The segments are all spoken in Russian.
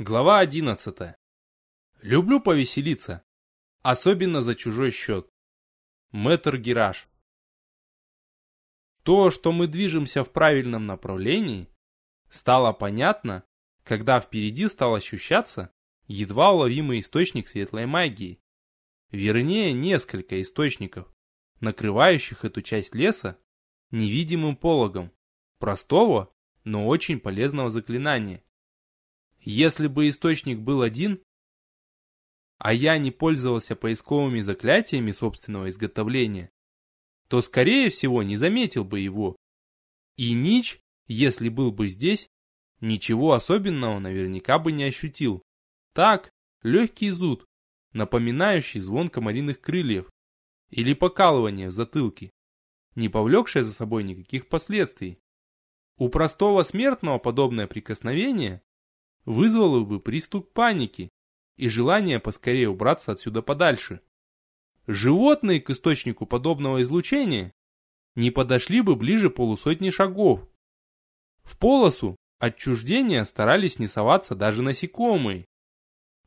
Глава 11. Люблю повеселиться, особенно за чужой счет. Мэтр Гираж. То, что мы движемся в правильном направлении, стало понятно, когда впереди стал ощущаться едва уловимый источник светлой магии. Вернее, несколько источников, накрывающих эту часть леса невидимым пологом простого, но очень полезного заклинания. Если бы источник был один, а я не пользовался поисковыми заклятиями собственного изготовления, то скорее всего не заметил бы его. И Нич, если был бы здесь, ничего особенного наверняка бы не ощутил. Так, легкий зуд, напоминающий звон комариных крыльев, или покалывание в затылке, не повлекшее за собой никаких последствий. У простого смертного подобное прикосновение вызвало бы приступ паники и желание поскорее убраться отсюда подальше. Животные к источнику подобного излучения не подошли бы ближе полусотни шагов. В полосу отчуждения старались не соваться даже насекомые,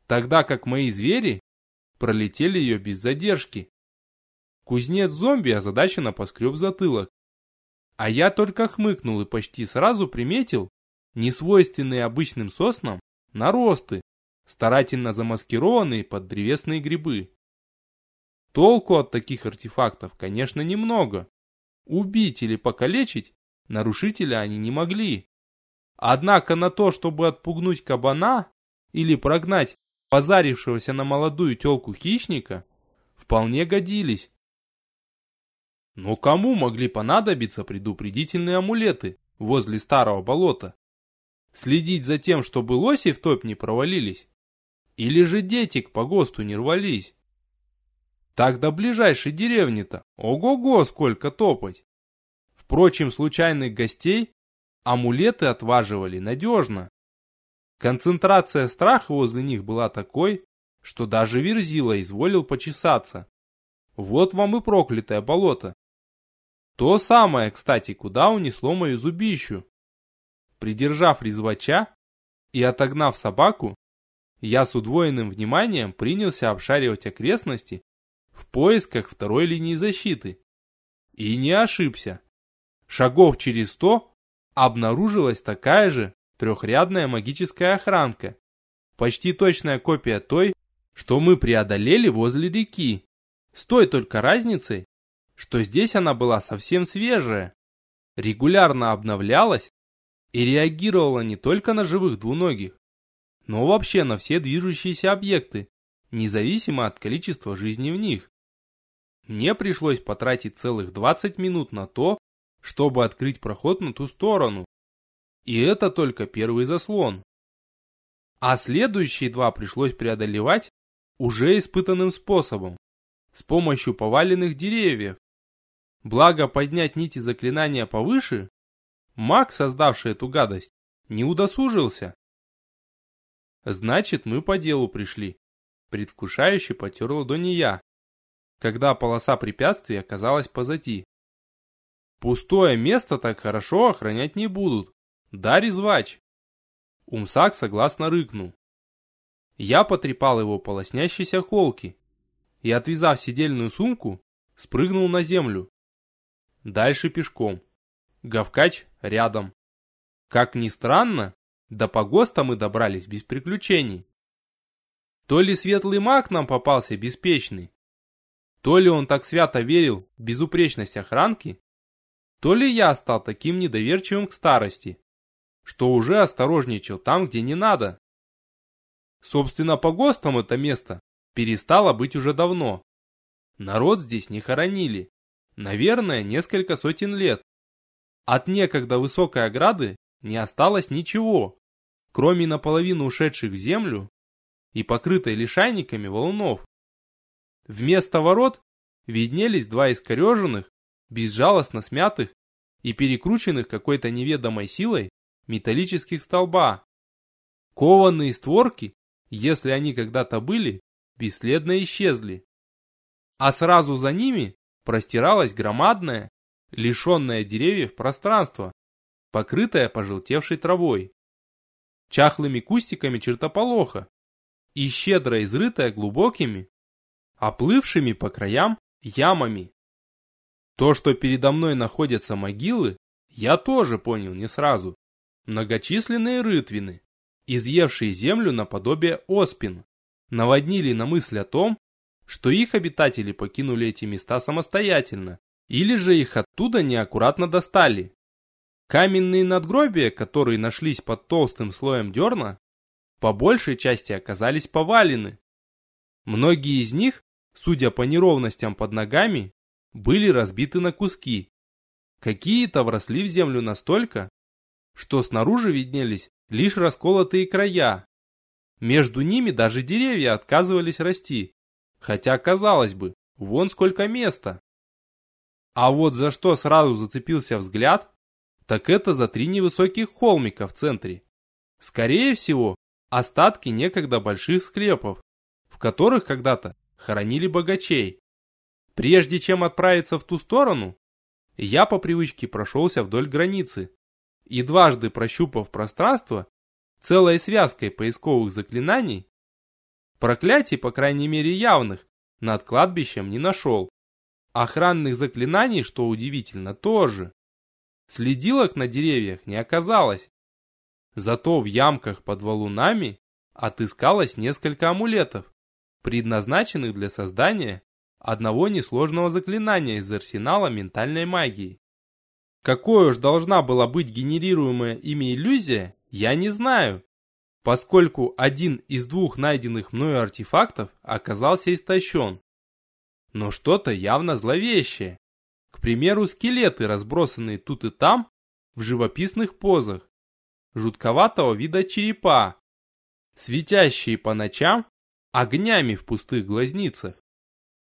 тогда как мои звери пролетели ее без задержки. Кузнец-зомби озадаченно поскреб затылок. А я только хмыкнул и почти сразу приметил, несвойственные обычным соснам, наросты, старательно замаскированные под древесные грибы. Толку от таких артефактов, конечно, немного. Убить или покалечить нарушителя они не могли. Однако на то, чтобы отпугнуть кабана или прогнать позарившегося на молодую телку хищника, вполне годились. Но кому могли понадобиться предупредительные амулеты возле старого болота? Следить за тем, чтобы лоси в топ не провалились? Или же дети к погосту не рвались? Так до ближайшей деревни-то, ого-го, сколько топать! Впрочем, случайных гостей амулеты отваживали надежно. Концентрация страха возле них была такой, что даже Верзила изволил почесаться. Вот вам и проклятое болото. То самое, кстати, куда унесло мою зубищу. Придержав резвача и отогнав собаку, я с удвоенным вниманием принялся обшаривать окрестности в поисках второй линии защиты. И не ошибся. Шагов через сто обнаружилась такая же трехрядная магическая охранка. Почти точная копия той, что мы преодолели возле реки. С той только разницей, что здесь она была совсем свежая. Регулярно обновлялась и реагировала не только на живых двуногих, но вообще на все движущиеся объекты, независимо от количества жизни в них. Мне пришлось потратить целых 20 минут на то, чтобы открыть проход на ту сторону. И это только первый заслон. А следующие два пришлось преодолевать уже испытанным способом, с помощью поваленных деревьев. Благо поднять нити заклинания повыше Маг, создавший эту гадость, не удосужился. Значит, мы по делу пришли. Предвкушающе потер ладони я, когда полоса препятствий оказалась позади. Пустое место так хорошо охранять не будут. Да, резвач. Умсак согласно рыкнул. Я потрепал его по лоснящейся холке и, отвязав сидельную сумку, спрыгнул на землю. Дальше пешком. Гавкач рядом. Как ни странно, до погоста мы добрались без приключений. То ли светлый маг нам попался беспечный, то ли он так свято верил в безупречность охранки, то ли я стал таким недоверчивым к старости, что уже осторожничал там, где не надо. Собственно, по ГОСТам это место перестало быть уже давно. Народ здесь не хоронили. Наверное, несколько сотен лет. От некогда высокой ограды не осталось ничего, кроме наполовину ушедших в землю и покрытой лишайниками волнов. Вместо ворот виднелись два искореженных, безжалостно смятых и перекрученных какой-то неведомой силой металлических столба. Кованые створки, если они когда-то были, бесследно исчезли. А сразу за ними простиралась громадная, лишенное деревьев пространство, покрытое пожелтевшей травой. чахлыми кустиками чертополоха и щедро изрытая глубокими, оплывшими по краям ямами. То, что передо мной находятся могилы, я тоже понял не сразу. Многочисленные рытвины, изъевшие землю наподобие оспин, наводнили на мысль о том, что их обитатели покинули эти места самостоятельно, или же их оттуда неаккуратно достали. Каменные надгробия, которые нашлись под толстым слоем дерна, по большей части оказались повалены. Многие из них, судя по неровностям под ногами, были разбиты на куски. Какие-то вросли в землю настолько, что снаружи виднелись лишь расколотые края. Между ними даже деревья отказывались расти, хотя, казалось бы, вон сколько места. А вот за что сразу зацепился взгляд, так это за три невысоких холмика в центре. Скорее всего, остатки некогда больших склепов, в которых когда-то хоронили богачей. Прежде чем отправиться в ту сторону, я по привычке прошелся вдоль границы и дважды прощупав пространство целой связкой поисковых заклинаний, проклятий, по крайней мере явных, над кладбищем не нашел. Охранных заклинаний, что удивительно, тоже. Следилок на деревьях не оказалось. Зато в ямках под валунами отыскалось несколько амулетов, предназначенных для создания одного несложного заклинания из арсенала ментальной магии. Какой уж должна была быть генерируемая ими иллюзия, я не знаю, поскольку один из двух найденных мною артефактов оказался истощен. Но что-то явно зловещее. К примеру, скелеты, разбросанные тут и там, в живописных позах. Жутковатого вида черепа, светящие по ночам огнями в пустых глазницах.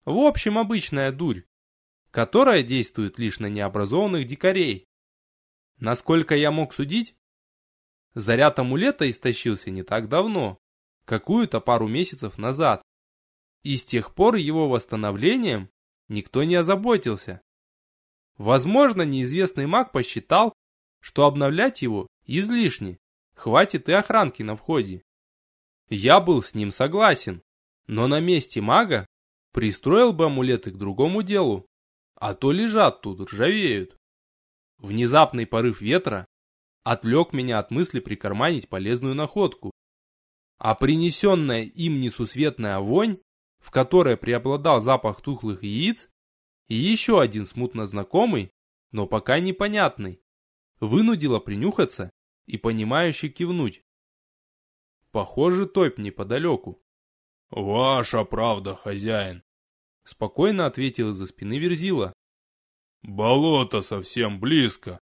В общем, обычная дурь, которая действует лишь на необразованных дикарей. Насколько я мог судить, заряд амулета истощился не так давно, какую-то пару месяцев назад. И с тех пор его восстановлением никто не озаботился. Возможно, неизвестный маг посчитал, что обновлять его излишне, хватит и охранки на входе. Я был с ним согласен, но на месте мага пристроил бы амулеты к другому делу, а то лежат тут, ржавеют. Внезапный порыв ветра отвлек меня от мысли прикарманить полезную находку. А принесенная им несусветная вонь, в которой преобладал запах тухлых яиц, и еще один смутно знакомый, но пока непонятный, вынудила принюхаться и понимающе кивнуть. Похоже, топь неподалеку. «Ваша правда, хозяин», — спокойно ответил из-за спины Верзила. «Болото совсем близко.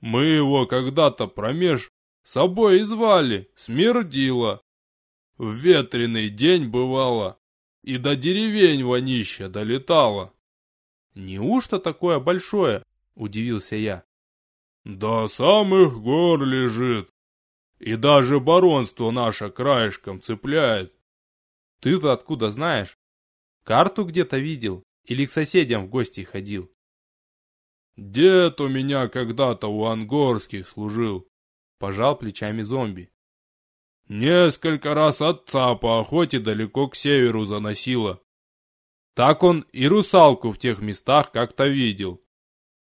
Мы его когда-то промеж собой звали, смердило. В ветреный день бывало, и до деревень вонища долетало. «Неужто такое большое?» – удивился я. «До самых гор лежит. И даже баронство наше краешком цепляет». «Ты-то откуда знаешь? Карту где-то видел или к соседям в гости ходил?» «Дед у меня когда-то у ангорских служил», – пожал плечами зомби. «Несколько раз отца по охоте далеко к северу заносило. Так он и русалку в тех местах как-то видел.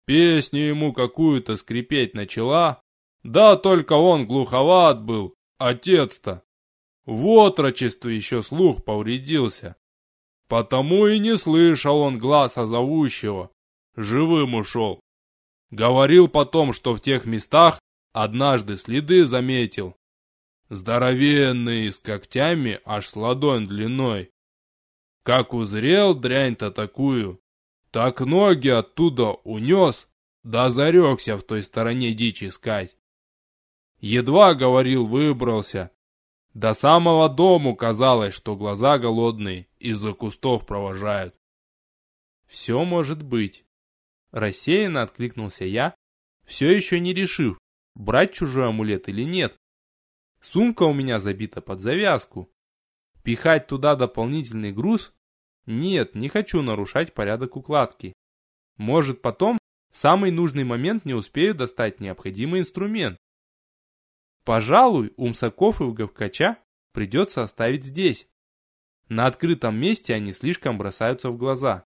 Песню ему какую-то скрипеть начала, да только он глуховат был, отец-то. В отрочестве еще слух повредился. Потому и не слышал он глаза зовущего, живым ушел. Говорил потом, что в тех местах однажды следы заметил. Здоровенные, с когтями аж с ладонь длиной. Как узрел дрянь-то такую, так ноги оттуда унес, да зарекся в той стороне дичь искать. Едва, говорил, выбрался. До самого дому казалось, что глаза голодные из-за кустов провожают. Все может быть. Рассеянно откликнулся я, все еще не решив, брать чужой амулет или нет. Сумка у меня забита под завязку. Пихать туда дополнительный груз? Нет, не хочу нарушать порядок укладки. Может потом, в самый нужный момент не успею достать необходимый инструмент. Пожалуй, Умсаков и Говкача придется оставить здесь. На открытом месте они слишком бросаются в глаза.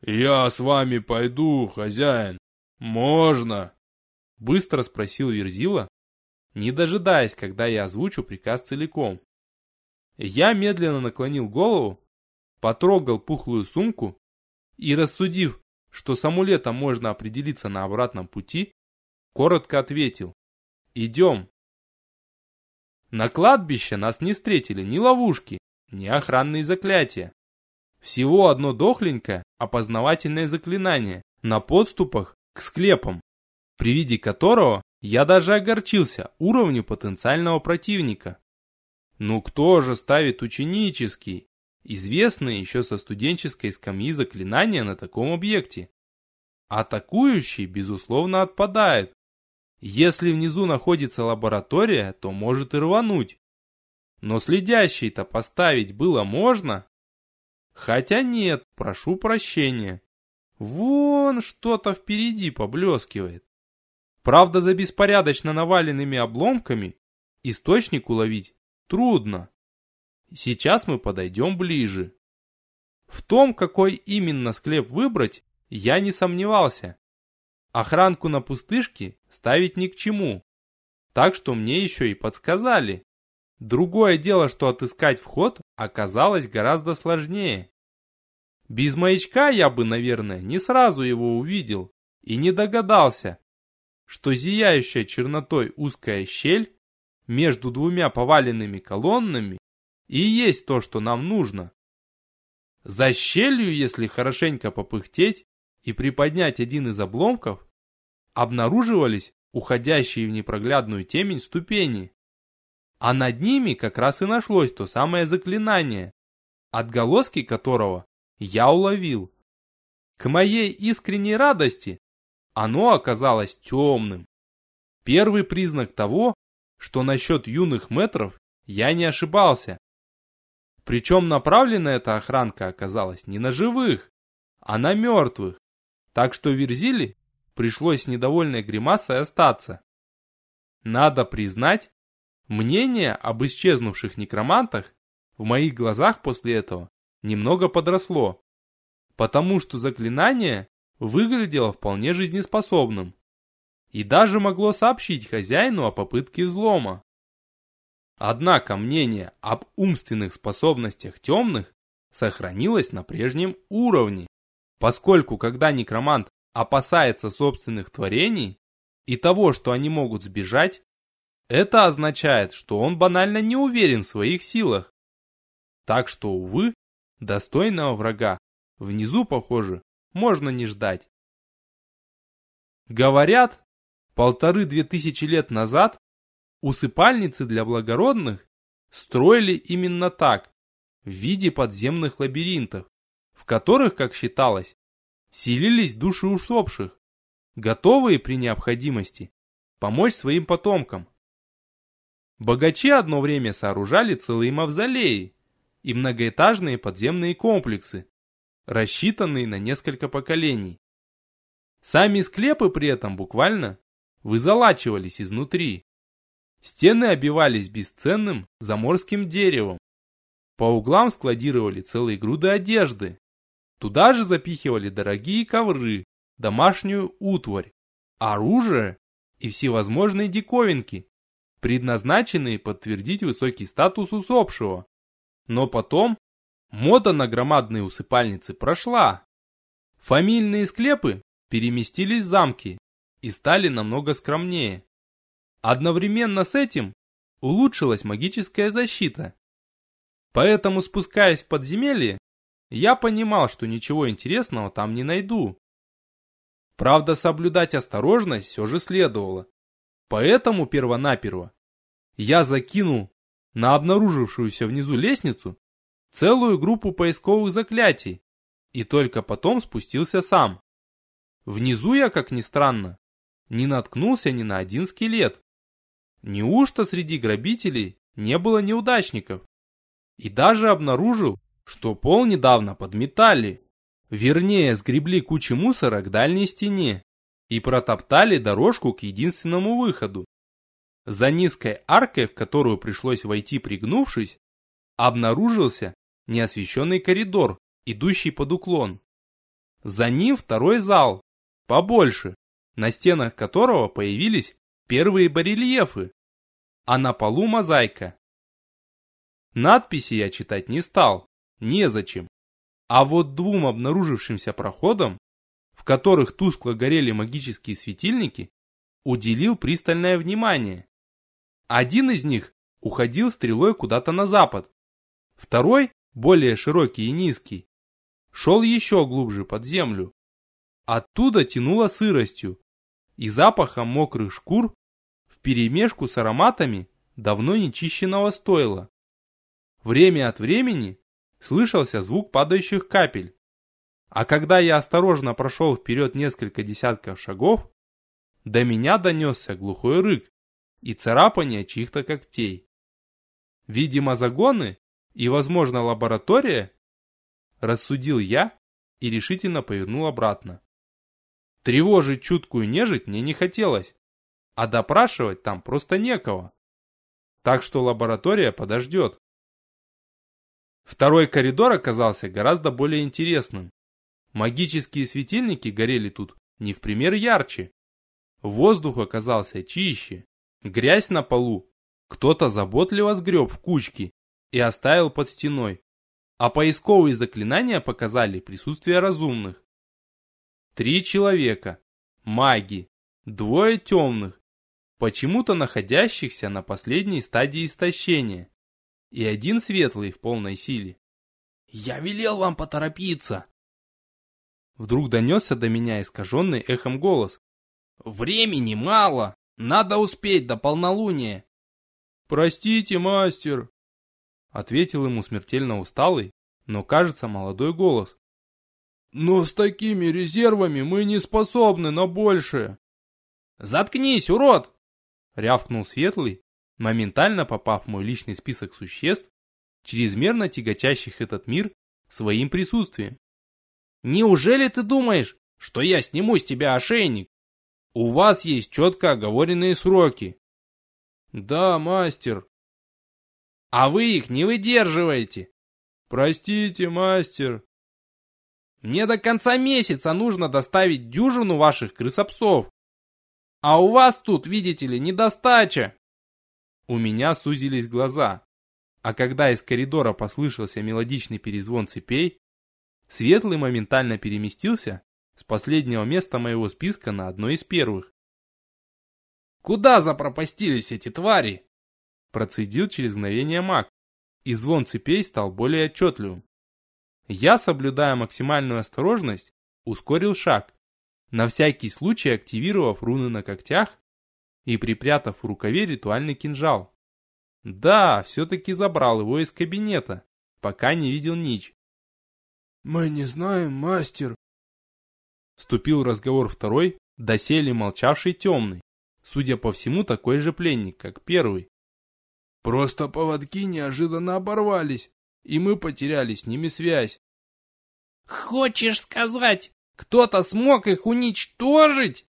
«Я с вами пойду, хозяин. Можно?» Быстро спросил Верзила, не дожидаясь, когда я озвучу приказ целиком. Я медленно наклонил голову, потрогал пухлую сумку и, рассудив, что с амулетом можно определиться на обратном пути, коротко ответил «Идем». На кладбище нас не встретили ни ловушки, ни охранные заклятия. Всего одно дохленькое опознавательное заклинание на подступах к склепам, при виде которого я даже огорчился уровню потенциального противника. Ну кто же ставит ученический, известные еще со студенческой скамьи заклинания на таком объекте? Атакующий, безусловно, отпадает. Если внизу находится лаборатория, то может и рвануть. Но следящий-то поставить было можно? Хотя нет, прошу прощения. Вон что-то впереди поблескивает. Правда, за беспорядочно наваленными обломками источник уловить трудно. Сейчас мы подойдем ближе. В том, какой именно склеп выбрать, я не сомневался. Охранку на пустышке ставить ни к чему. Так что мне еще и подсказали. Другое дело, что отыскать вход оказалось гораздо сложнее. Без маячка я бы, наверное, не сразу его увидел и не догадался, что зияющая чернотой узкая щель между двумя поваленными колоннами и есть то, что нам нужно. За щелью, если хорошенько попыхтеть и приподнять один из обломков, обнаруживались уходящие в непроглядную темень ступени. А над ними как раз и нашлось то самое заклинание, отголоски которого я уловил. К моей искренней радости оно оказалось темным. Первый признак того, что насчет юных метров я не ошибался. Причем направлена эта охранка оказалась не на живых, а на мертвых. Так что Верзили пришлось недовольной гримасой остаться. Надо признать, мнение об исчезнувших некромантах в моих глазах после этого немного подросло, потому что заклинание выглядело вполне жизнеспособным и даже могло сообщить хозяину о попытке взлома. Однако мнение об умственных способностях темных сохранилось на прежнем уровне, поскольку когда некромант опасается собственных творений и того, что они могут сбежать, это означает, что он банально не уверен в своих силах. Так что, увы, достойного врага внизу, похоже, можно не ждать. Говорят, полторы-две тысячи лет назад усыпальницы для благородных строили именно так, в виде подземных лабиринтов, в которых, как считалось, селились души усопших, готовые при необходимости помочь своим потомкам. Богачи одно время сооружали целые мавзолеи и многоэтажные подземные комплексы, рассчитанные на несколько поколений. Сами склепы при этом буквально вызолачивались изнутри. Стены обивались бесценным заморским деревом. По углам складировали целые груды одежды. Туда же запихивали дорогие ковры, домашнюю утварь, оружие и всевозможные диковинки, предназначенные подтвердить высокий статус усопшего. Но потом мода на громадные усыпальницы прошла. Фамильные склепы переместились в замки и стали намного скромнее. Одновременно с этим улучшилась магическая защита. Поэтому, спускаясь в подземелье, я понимал, что ничего интересного там не найду. Правда, соблюдать осторожность все же следовало. Поэтому первонаперво я закинул на обнаружившуюся внизу лестницу целую группу поисковых заклятий и только потом спустился сам. Внизу я, как ни странно, не наткнулся ни на один скелет. Неужто среди грабителей не было неудачников? И даже обнаружил, что пол недавно подметали. Вернее, сгребли кучу мусора к дальней стене и протоптали дорожку к единственному выходу. За низкой аркой, в которую пришлось войти пригнувшись, обнаружился неосвещенный коридор, идущий под уклон. За ним второй зал, побольше, на стенах которого появились первые барельефы, а на полу мозаика. Надписи я читать не стал, незачем. А вот двум обнаружившимся проходам, в которых тускло горели магические светильники, уделил пристальное внимание. Один из них уходил стрелой куда-то на запад, второй, более широкий и низкий, шел еще глубже под землю. Оттуда тянуло сыростью и запахом мокрых шкур вперемешку с ароматами давно нечищенного стойла. Время от времени слышался звук падающих капель. А когда я осторожно прошел вперед несколько десятков шагов, до меня донесся глухой рык и царапание чьих-то когтей. Видимо, загоны и, возможно, лаборатория, рассудил я и решительно повернул обратно. Тревожить чуткую нежить мне не хотелось, а допрашивать там просто некого. Так что лаборатория подождет. Второй коридор оказался гораздо более интересным. Магические светильники горели тут не в пример ярче. Воздух оказался чище. Грязь на полу кто-то заботливо сгреб в кучки и оставил под стеной. А поисковые заклинания показали присутствие разумных. Три человека, маги, двое темных, почему-то находящихся на последней стадии истощения и один светлый в полной силе. «Я велел вам поторопиться!» Вдруг донесся до меня искаженный эхом голос. «Времени мало! Надо успеть до полнолуния!» «Простите, мастер!» Ответил ему смертельно усталый, но кажется молодой голос. «Но с такими резервами мы не способны на большее!» «Заткнись, урод!» Рявкнул Светлый, моментально попав в мой личный список существ, чрезмерно тяготящих этот мир своим присутствием. «Неужели ты думаешь, что я сниму с тебя ошейник? У вас есть четко оговоренные сроки». «Да, мастер». «А вы их не выдерживаете». «Простите, мастер». «Мне до конца месяца нужно доставить дюжину ваших крысопсов. А у вас тут, видите ли, недостача. У меня сузились глаза, а когда из коридора послышался мелодичный перезвон цепей, Светлый моментально переместился с последнего места моего списка на одно из первых. «Куда запропастились эти твари?» Процедил через мгновение маг, и звон цепей стал более отчетливым. Я, соблюдая максимальную осторожность, ускорил шаг, на всякий случай активировав руны на когтях и припрятав в рукаве ритуальный кинжал. Да, все-таки забрал его из кабинета, пока не видел Нич. «Мы не знаем, мастер», Вступил в разговор второй, доселе молчавший темный, судя по всему, такой же пленник, как первый. «Просто поводки неожиданно оборвались, и мы потеряли с ними связь». «Хочешь сказать, кто-то смог их уничтожить?»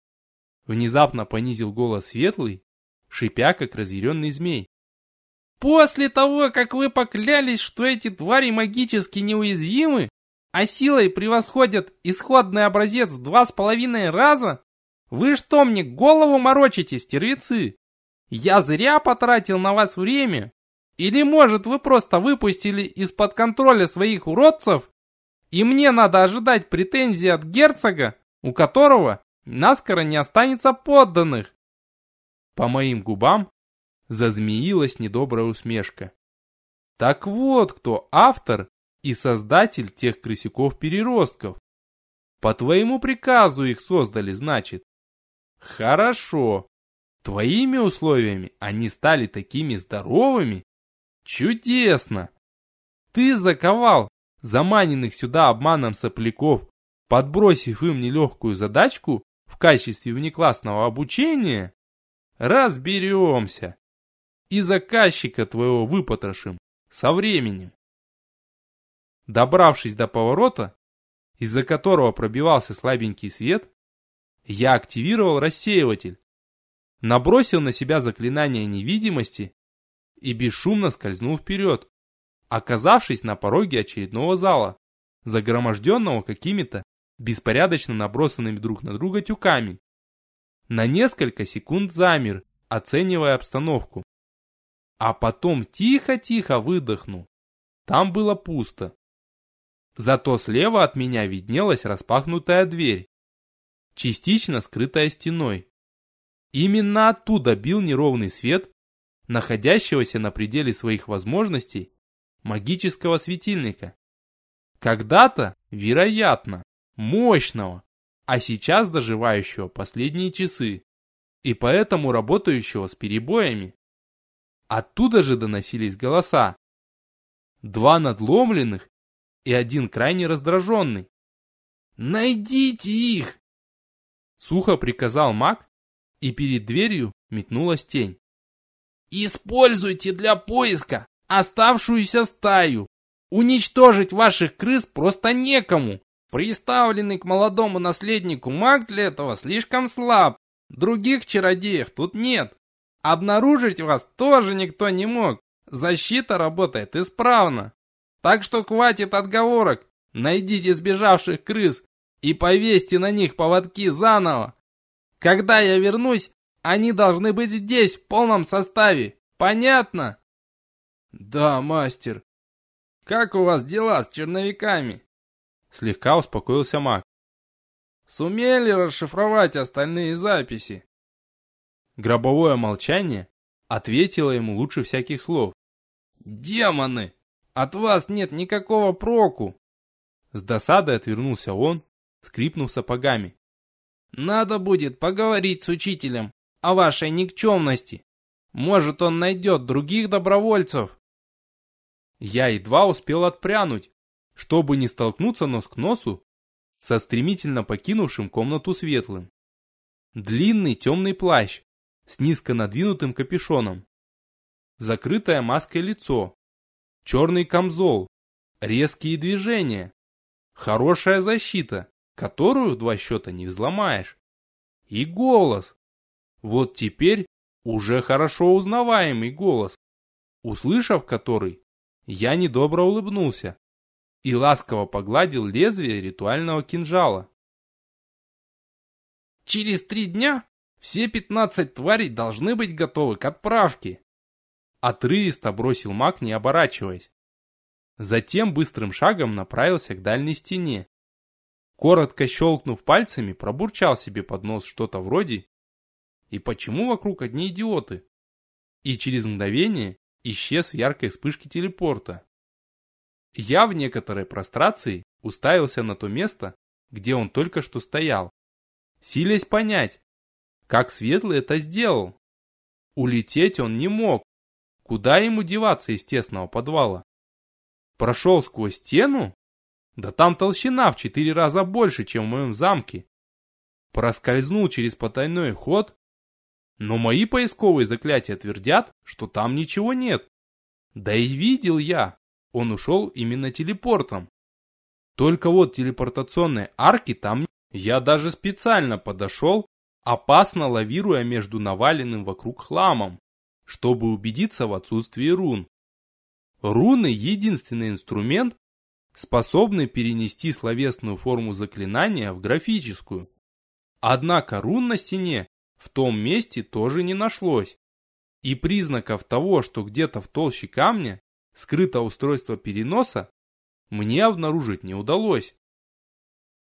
Внезапно понизил голос Светлый, шипя, как разъяренный змей. «После того, как вы поклялись, что эти твари магически неуязвимы, а силой превосходят исходный образец в два с половиной раза, вы что мне голову морочите, стервецы? Я зря потратил на вас время? Или, может, вы просто выпустили из-под контроля своих уродцев? И мне надо ожидать претензий от герцога, у которого наскоро не останется подданных. По моим губам зазмеилась недобрая усмешка. Так вот, кто автор и создатель тех крысяков-переростков. По твоему приказу их создали, значит. Хорошо. Твоими условиями они стали такими здоровыми? Чудесно. Ты заковал заманенных сюда обманом сопляков, подбросив им нелегкую задачку в качестве внеклассного обучения? Разберемся. И заказчика твоего выпотрошим со временем. Добравшись до поворота, из-за которого пробивался слабенький свет, я активировал рассеиватель. Набросил на себя заклинание невидимости и бесшумно скользнул вперед, оказавшись на пороге очередного зала, загроможденного какими-то беспорядочно набросанными друг на друга тюками. На несколько секунд замер, оценивая обстановку. А потом тихо-тихо выдохнул. Там было пусто. Зато слева от меня виднелась распахнутая дверь, частично скрытая стеной. Именно оттуда бил неровный свет, находящегося на пределе своих возможностей, магического светильника. Когда-то, вероятно, мощного, а сейчас доживающего последние часы, и поэтому работающего с перебоями. Оттуда же доносились голоса. Два надломленных и один крайне раздраженный. «Найдите их!» Сухо приказал маг, и перед дверью метнулась тень. «Используйте для поиска оставшуюся стаю. Уничтожить ваших крыс просто некому. Приставленный к молодому наследнику маг для этого слишком слаб. Других чародеев тут нет. Обнаружить вас тоже никто не мог. Защита работает исправно. Так что хватит отговорок. Найдите сбежавших крыс и повесьте на них поводки заново. Когда я вернусь, они должны быть здесь в полном составе. Понятно? Да, мастер. Как у вас дела с черновиками? Слегка успокоился маг. Сумели расшифровать остальные записи? Гробовое молчание ответило ему лучше всяких слов. Демоны! От вас нет никакого проку!» С досадой отвернулся он, скрипнув сапогами. «Надо будет поговорить с учителем о вашей никчемности. Может, он найдет других добровольцев». Я едва успел отпрянуть, чтобы не столкнуться нос к носу со стремительно покинувшим комнату светлым. Длинный темный плащ с низко надвинутым капюшоном. Закрытое маской лицо, черный камзол, резкие движения, хорошая защита, которую в два счета не взломаешь. И голос. Вот теперь уже хорошо узнаваемый голос, услышав который, я недобро улыбнулся и ласково погладил лезвие ритуального кинжала. Через три дня все пятнадцать тварей должны быть готовы к отправке. Отрывисто бросил маг, не оборачиваясь. Затем быстрым шагом направился к дальней стене. Коротко щелкнув пальцами, пробурчал себе под нос что-то вроде «И почему вокруг одни идиоты?» И через мгновение исчез в яркой вспышке телепорта. Я в некоторой прострации уставился на то место, где он только что стоял, силясь понять, как Светлый это сделал. Улететь он не мог, Куда ему деваться из тесного подвала? Прошел сквозь стену? Да там толщина в четыре раза больше, чем в моем замке. Проскользнул через потайной ход? Но мои поисковые заклятия твердят, что там ничего нет. Да и видел я, он ушел именно телепортом. Только вот телепортационной арки там Я даже специально подошел, опасно лавируя между наваленным вокруг хламом чтобы убедиться в отсутствии рун. Руны – единственный инструмент, способный перенести словесную форму заклинания в графическую. Однако рун на стене в том месте тоже не нашлось. И признаков того, что где-то в толще камня скрыто устройство переноса, мне обнаружить не удалось.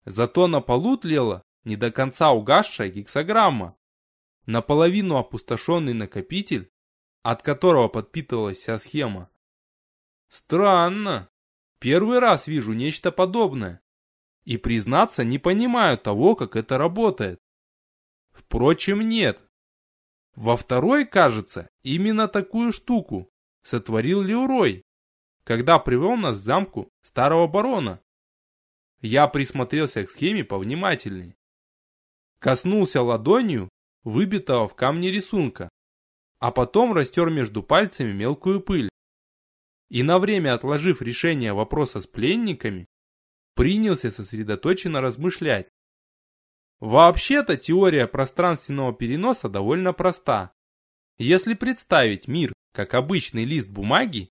Зато на полу тлела не до конца угасшая гексограмма. Наполовину опустошенный накопитель от которого подпитывалась вся схема. Странно. Первый раз вижу нечто подобное. И, признаться, не понимаю того, как это работает. Впрочем, нет. Во второй, кажется, именно такую штуку сотворил Леурой, когда привел нас к замку старого барона. Я присмотрелся к схеме повнимательней. Коснулся ладонью выбитого в камне рисунка а потом растер между пальцами мелкую пыль. И на время отложив решение вопроса с пленниками, принялся сосредоточенно размышлять. Вообще-то теория пространственного переноса довольно проста. Если представить мир как обычный лист бумаги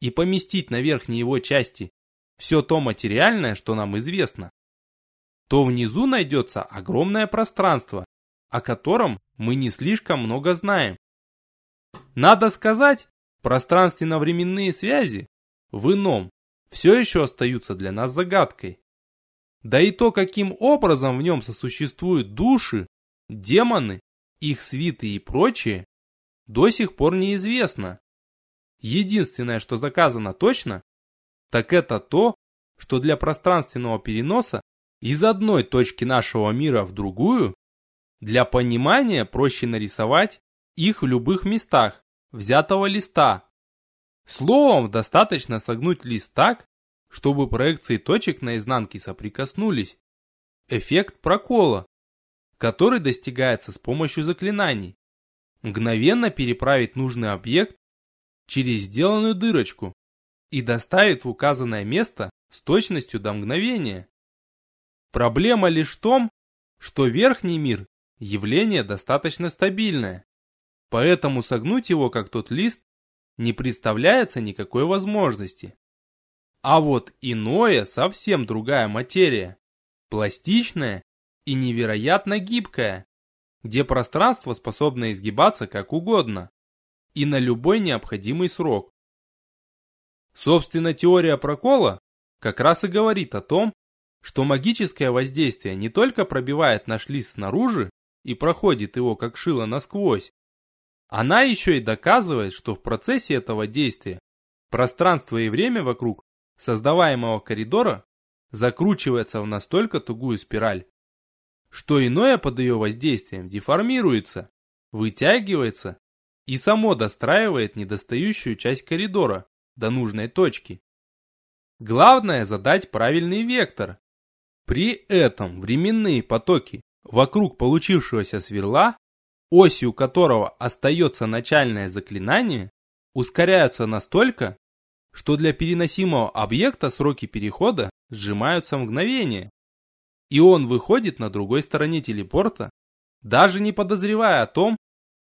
и поместить на верхней его части все то материальное, что нам известно, то внизу найдется огромное пространство, о котором мы не слишком много знаем. Надо сказать, пространственно-временные связи в ином все еще остаются для нас загадкой. Да и то, каким образом в нем сосуществуют души, демоны, их свиты и прочее, до сих пор неизвестно. Единственное, что заказано точно, так это то, что для пространственного переноса из одной точки нашего мира в другую, для понимания проще нарисовать их в любых местах взятого листа. Словом, достаточно согнуть лист так, чтобы проекции точек на изнанке соприкоснулись. Эффект прокола, который достигается с помощью заклинаний. Мгновенно переправить нужный объект через сделанную дырочку и доставит в указанное место с точностью до мгновения. Проблема лишь в том, что верхний мир – явление достаточно стабильное, поэтому согнуть его, как тот лист, не представляется никакой возможности. А вот иное совсем другая материя, пластичная и невероятно гибкая, где пространство способно изгибаться как угодно и на любой необходимый срок. Собственно, теория прокола как раз и говорит о том, что магическое воздействие не только пробивает наш лист снаружи и проходит его как шило насквозь, она еще и доказывает, что в процессе этого действия пространство и время вокруг создаваемого коридора закручивается в настолько тугую спираль, что иное под ее воздействием деформируется, вытягивается и само достраивает недостающую часть коридора до нужной точки. Главное задать правильный вектор. При этом временные потоки вокруг получившегося сверла, осью которого остается начальное заклинание, ускоряются настолько, что для переносимого объекта сроки перехода сжимаются в мгновение. И он выходит на другой стороне телепорта, даже не подозревая о том,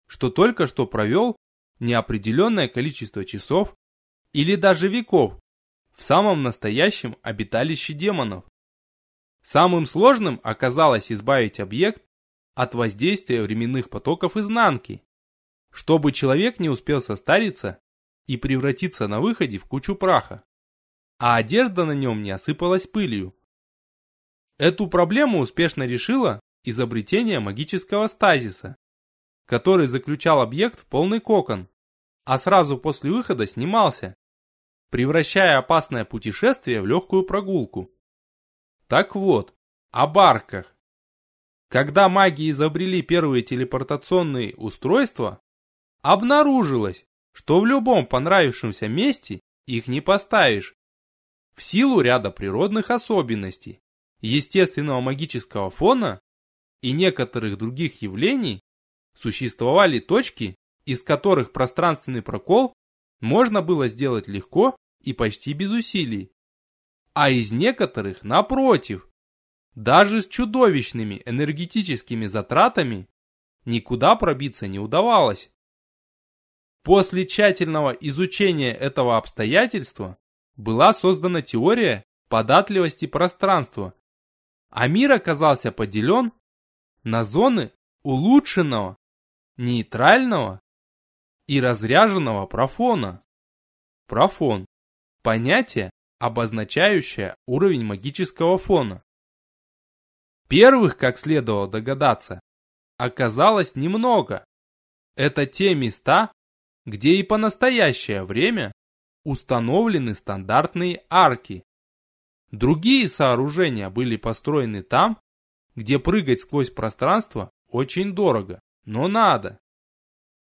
что только что провел неопределенное количество часов или даже веков в самом настоящем обиталище демонов. Самым сложным оказалось избавить объект от воздействия временных потоков изнанки, чтобы человек не успел состариться и превратиться на выходе в кучу праха, а одежда на нем не осыпалась пылью. Эту проблему успешно решило изобретение магического стазиса, который заключал объект в полный кокон, а сразу после выхода снимался, превращая опасное путешествие в легкую прогулку. Так вот, о барках. Когда маги изобрели первые телепортационные устройства, обнаружилось, что в любом понравившемся месте их не поставишь. В силу ряда природных особенностей, естественного магического фона и некоторых других явлений, существовали точки, из которых пространственный прокол можно было сделать легко и почти без усилий. А из некоторых, напротив, даже с чудовищными энергетическими затратами никуда пробиться не удавалось. После тщательного изучения этого обстоятельства была создана теория податливости пространства, а мир оказался поделен на зоны улучшенного, нейтрального и разряженного профона. Профон – понятие, обозначающее уровень магического фона. Первых, как следовало догадаться, оказалось немного. Это те места, где и по настоящее время установлены стандартные арки. Другие сооружения были построены там, где прыгать сквозь пространство очень дорого, но надо.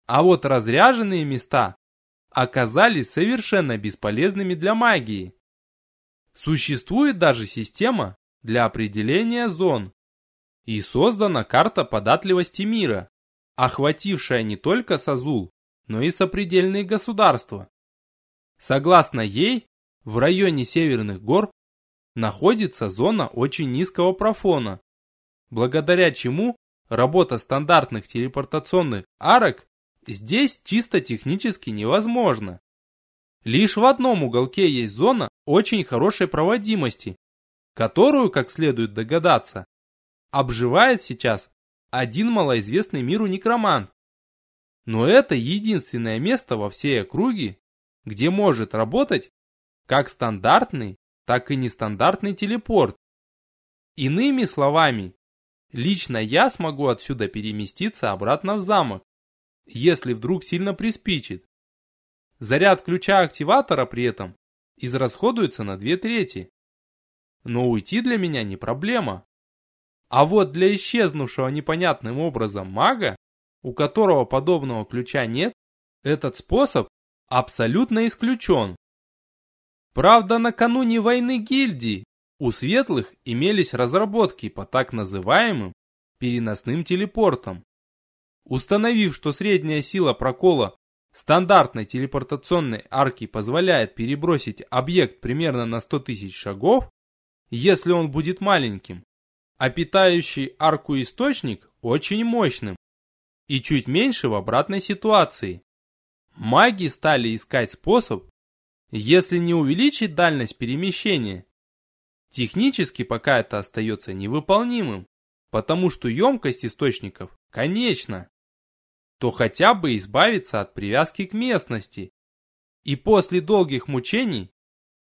А вот разряженные места оказались совершенно бесполезными для магии. Существует даже система для определения зон. И создана карта податливости мира, охватившая не только Сазул, но и сопредельные государства. Согласно ей, в районе северных гор находится зона очень низкого профона, благодаря чему работа стандартных телепортационных арок здесь чисто технически невозможна. Лишь в одном уголке есть зона очень хорошей проводимости, которую, как следует догадаться, обживает сейчас один малоизвестный миру некромант. Но это единственное место во всей округе, где может работать как стандартный, так и нестандартный телепорт. Иными словами, лично я смогу отсюда переместиться обратно в замок, если вдруг сильно приспичит. Заряд ключа активатора при этом израсходуется на две трети. Но уйти для меня не проблема. А вот для исчезнувшего непонятным образом мага, у которого подобного ключа нет, этот способ абсолютно исключен. Правда, накануне войны гильдии у светлых имелись разработки по так называемым переносным телепортам. Установив, что средняя сила прокола стандартной телепортационной арки позволяет перебросить объект примерно на 100 тысяч шагов, если он будет маленьким, а питающий арку источник очень мощным и чуть меньше в обратной ситуации. Маги стали искать способ, если не увеличить дальность перемещения. Технически пока это остается невыполнимым, потому что емкость источников конечна то хотя бы избавиться от привязки к местности. И после долгих мучений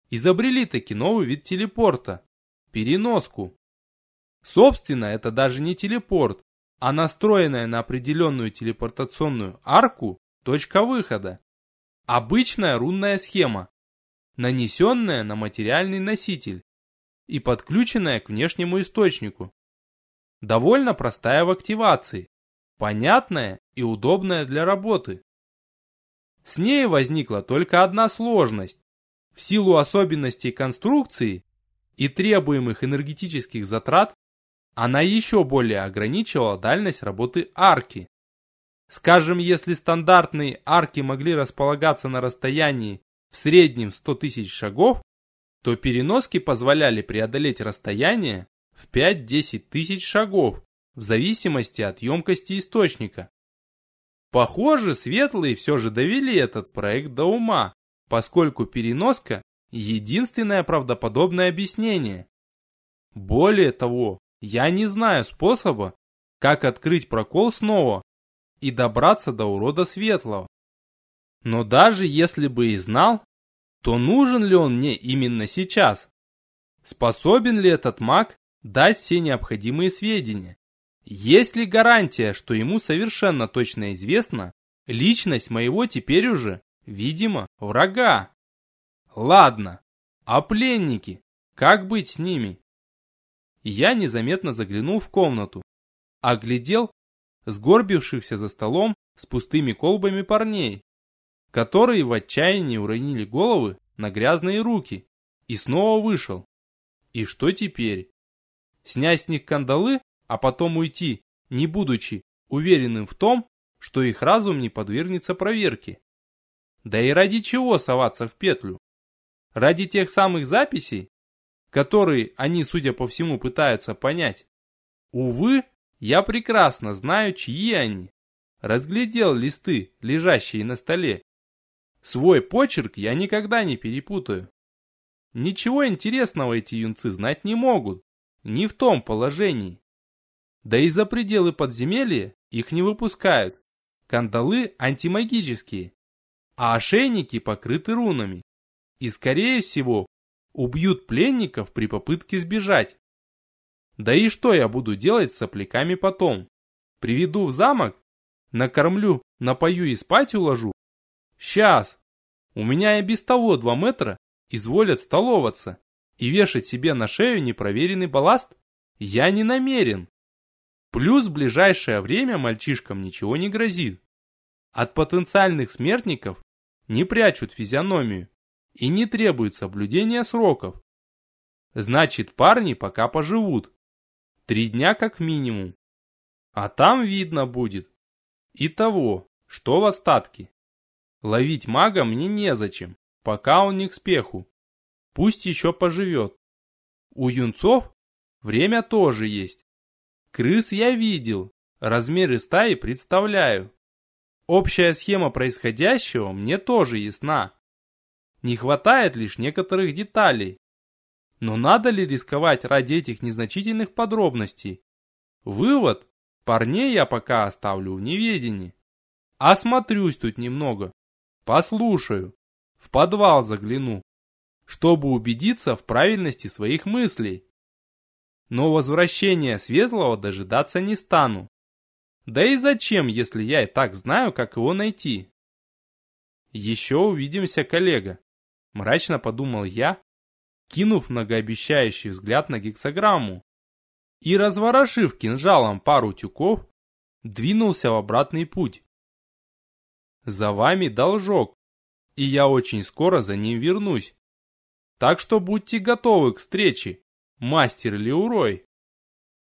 изобрели таки новый вид телепорта – переноску. Собственно, это даже не телепорт, а настроенная на определенную телепортационную арку точка выхода. Обычная рунная схема, нанесенная на материальный носитель и подключенная к внешнему источнику. Довольно простая в активации, понятная и удобная для работы. С ней возникла только одна сложность. В силу особенностей конструкции и требуемых энергетических затрат, она еще более ограничивала дальность работы арки. Скажем, если стандартные арки могли располагаться на расстоянии в среднем 100 тысяч шагов, то переноски позволяли преодолеть расстояние в 5-10 тысяч шагов в зависимости от емкости источника. Похоже, светлые все же довели этот проект до ума, поскольку переноска – единственное правдоподобное объяснение. Более того, я не знаю способа, как открыть прокол снова и добраться до урода светлого. Но даже если бы и знал, то нужен ли он мне именно сейчас? Способен ли этот маг дать все необходимые сведения? Есть ли гарантия, что ему совершенно точно известна личность моего теперь уже, видимо, врага? Ладно, а пленники? Как быть с ними? Я незаметно заглянул в комнату, оглядел сгорбившихся за столом с пустыми колбами парней, которые в отчаянии уронили головы на грязные руки, и снова вышел. И что теперь? Снять с них кандалы а потом уйти, не будучи уверенным в том, что их разум не подвергнется проверке. Да и ради чего соваться в петлю? Ради тех самых записей, которые они, судя по всему, пытаются понять. Увы, я прекрасно знаю, чьи они. Разглядел листы, лежащие на столе. Свой почерк я никогда не перепутаю. Ничего интересного эти юнцы знать не могут. Не в том положении. Да и за пределы подземелья их не выпускают. Кандалы антимагические, а ошейники покрыты рунами. И скорее всего, убьют пленников при попытке сбежать. Да и что я буду делать с сопляками потом? Приведу в замок? Накормлю, напою и спать уложу? Сейчас. У меня и без того два метра изволят столоваться и вешать себе на шею непроверенный балласт? Я не намерен. Плюс в ближайшее время мальчишкам ничего не грозит. От потенциальных смертников не прячут физиономию и не требуют соблюдения сроков. Значит, парни пока поживут. Три дня как минимум. А там видно будет. И того, что в остатке. Ловить мага мне незачем, пока он не к спеху. Пусть еще поживет. У юнцов время тоже есть. Крыс я видел, размеры стаи представляю. Общая схема происходящего мне тоже ясна. Не хватает лишь некоторых деталей. Но надо ли рисковать ради этих незначительных подробностей? Вывод. Парней я пока оставлю в неведении. Осмотрюсь тут немного. Послушаю. В подвал загляну. Чтобы убедиться в правильности своих мыслей. Но возвращения Светлого дожидаться не стану. Да и зачем, если я и так знаю, как его найти? Еще увидимся, коллега. Мрачно подумал я, кинув многообещающий взгляд на гексограмму. И, разворошив кинжалом пару тюков, двинулся в обратный путь. За вами должок, и я очень скоро за ним вернусь. Так что будьте готовы к встрече, мастер Леурой.